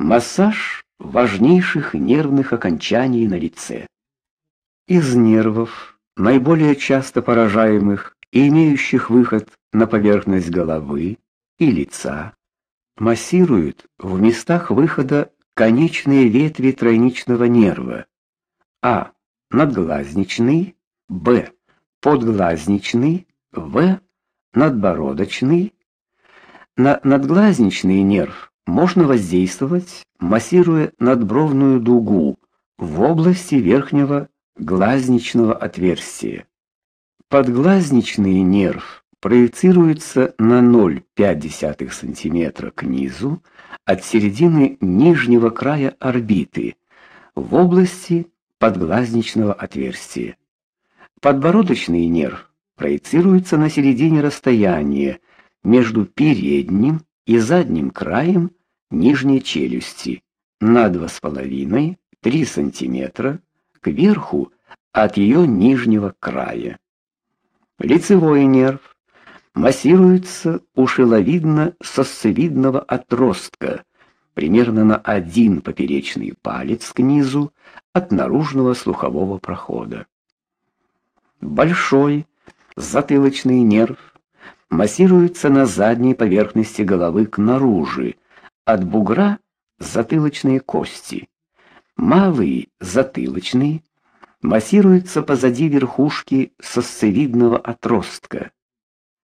Массаж важнейших нервных окончаний на лице. Из нервов, наиболее часто поражаемых и имеющих выход на поверхность головы и лица, массируют в местах выхода конечные ветви тройничного нерва: А надглазничный, Б подглазничный, В надбородочный. На надглазничный нерв можно воздействовать, массируя надбровную дугу в области верхнего глазничного отверстия. Подглазничный нерв проецируется на 0,5 см к низу от середины нижнего края орбиты в области подглазничного отверстия. Подбородочный нерв проецируется на середине расстояния между передним и задним краем нижней челюсти на 2,5-3 см кверху от ее нижнего края. Лицевой нерв массируется у шиловидно-сосцевидного отростка примерно на один поперечный палец к низу от наружного слухового прохода. Большой затылочный нерв массируется на задней поверхности головы к наружу, от бугра затылочные кости. Малый затылочный массируется позади верхушки сосцевидного отростка.